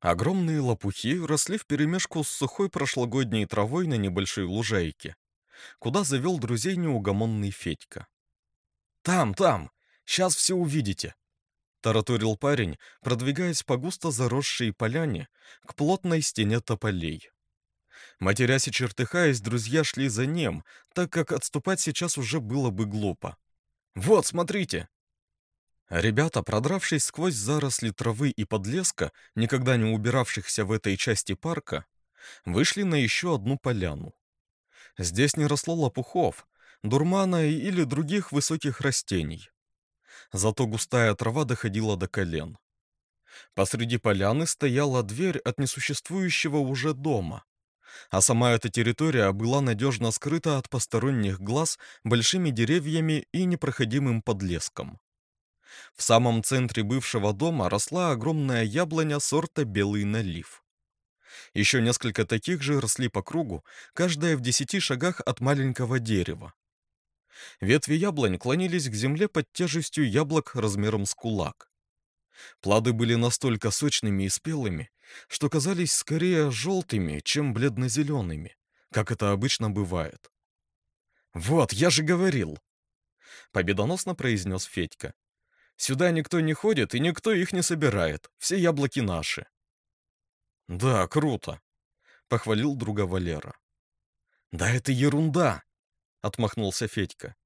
Огромные лопухи росли вперемешку с сухой прошлогодней травой на небольшой лужайке, куда завел друзей неугомонный Федька. «Там, там! Сейчас все увидите!» — тараторил парень, продвигаясь по густо заросшей поляне к плотной стене тополей. Матерясь и чертыхаясь, друзья шли за ним, так как отступать сейчас уже было бы глупо. «Вот, смотрите!» Ребята, продравшись сквозь заросли травы и подлеска, никогда не убиравшихся в этой части парка, вышли на еще одну поляну. Здесь не росло лопухов, дурмана или других высоких растений. Зато густая трава доходила до колен. Посреди поляны стояла дверь от несуществующего уже дома, а сама эта территория была надежно скрыта от посторонних глаз большими деревьями и непроходимым подлеском. В самом центре бывшего дома росла огромная яблоня сорта «Белый налив». Еще несколько таких же росли по кругу, каждая в десяти шагах от маленького дерева. Ветви яблонь клонились к земле под тяжестью яблок размером с кулак. Плоды были настолько сочными и спелыми, что казались скорее желтыми, чем бледно-зелеными, как это обычно бывает. «Вот, я же говорил!» — победоносно произнес Федька. «Сюда никто не ходит, и никто их не собирает. Все яблоки наши». «Да, круто», — похвалил друга Валера. «Да это ерунда!» — отмахнулся Федька.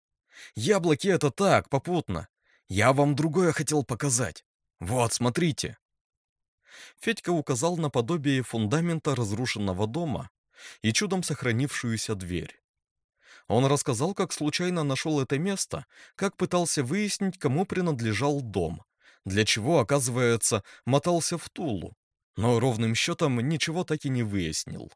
«Яблоки — это так, попутно. Я вам другое хотел показать. Вот, смотрите!» Федька указал на подобие фундамента разрушенного дома и чудом сохранившуюся дверь. Он рассказал, как случайно нашел это место, как пытался выяснить, кому принадлежал дом, для чего, оказывается, мотался в Тулу, но ровным счетом ничего так и не выяснил.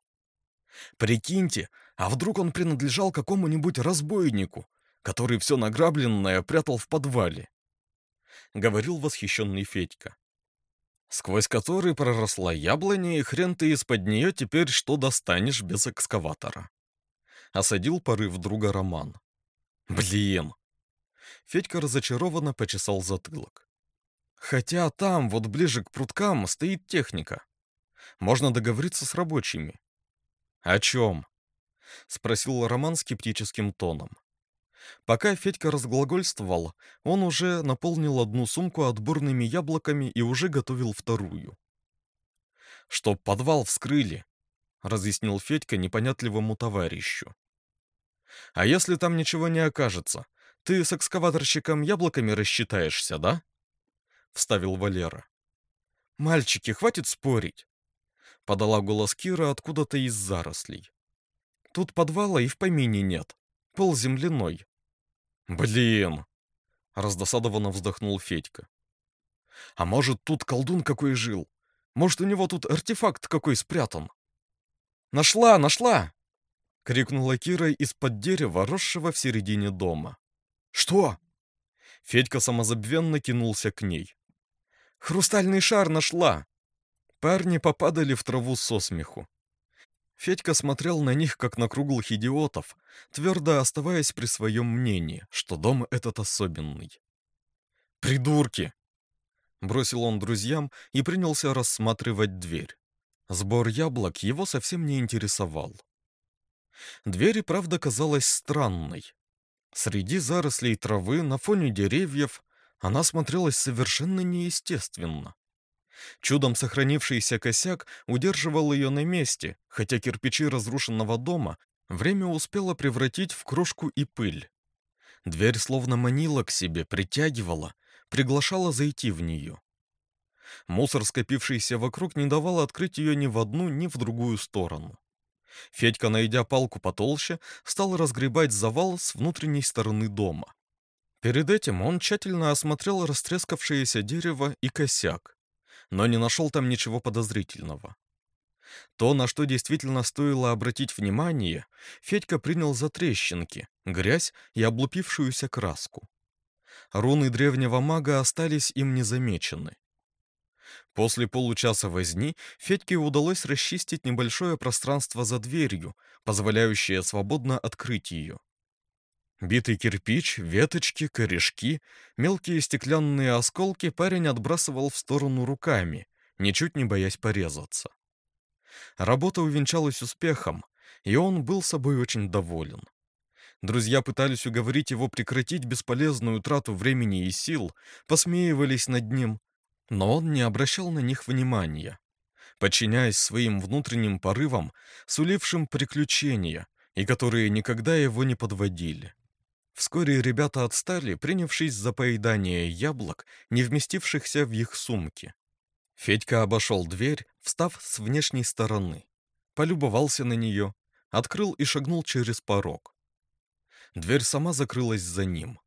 Прикиньте, а вдруг он принадлежал какому-нибудь разбойнику, который все награбленное прятал в подвале? Говорил восхищенный Федька сквозь который проросла яблоня, и хрен ты из-под нее теперь что достанешь без экскаватора. Осадил порыв друга Роман. Блин! Федька разочарованно почесал затылок. Хотя там, вот ближе к пруткам, стоит техника. Можно договориться с рабочими. О чем? Спросил Роман скептическим тоном. Пока Федька разглагольствовал, он уже наполнил одну сумку отборными яблоками и уже готовил вторую. «Чтоб подвал вскрыли», — разъяснил Федька непонятливому товарищу. «А если там ничего не окажется, ты с экскаваторщиком яблоками рассчитаешься, да?» — вставил Валера. «Мальчики, хватит спорить!» — подала голос Кира откуда-то из зарослей. «Тут подвала и в помине нет. Пол земляной. «Блин!» — раздосадованно вздохнул Федька. «А может, тут колдун какой жил? Может, у него тут артефакт какой спрятан?» «Нашла, нашла!» — крикнула Кира из-под дерева, росшего в середине дома. «Что?» Федька самозабвенно кинулся к ней. «Хрустальный шар нашла!» Парни попадали в траву со смеху. Федька смотрел на них, как на круглых идиотов, твердо оставаясь при своем мнении, что дом этот особенный. «Придурки!» Бросил он друзьям и принялся рассматривать дверь. Сбор яблок его совсем не интересовал. Дверь, правда, казалась странной. Среди зарослей травы, на фоне деревьев, она смотрелась совершенно неестественно. Чудом сохранившийся косяк удерживал ее на месте, хотя кирпичи разрушенного дома время успело превратить в крошку и пыль. Дверь словно манила к себе, притягивала, приглашала зайти в нее. Мусор, скопившийся вокруг, не давал открыть ее ни в одну, ни в другую сторону. Федька, найдя палку потолще, стал разгребать завал с внутренней стороны дома. Перед этим он тщательно осмотрел растрескавшееся дерево и косяк но не нашел там ничего подозрительного. То, на что действительно стоило обратить внимание, Федька принял за трещинки, грязь и облупившуюся краску. Руны древнего мага остались им незамечены. После получаса возни Федьке удалось расчистить небольшое пространство за дверью, позволяющее свободно открыть ее. Битый кирпич, веточки, корешки, мелкие стеклянные осколки парень отбрасывал в сторону руками, ничуть не боясь порезаться. Работа увенчалась успехом, и он был собой очень доволен. Друзья пытались уговорить его прекратить бесполезную трату времени и сил, посмеивались над ним, но он не обращал на них внимания, подчиняясь своим внутренним порывам, сулившим приключения, и которые никогда его не подводили. Вскоре ребята отстали, принявшись за поедание яблок, не вместившихся в их сумки. Федька обошел дверь, встав с внешней стороны. Полюбовался на нее, открыл и шагнул через порог. Дверь сама закрылась за ним.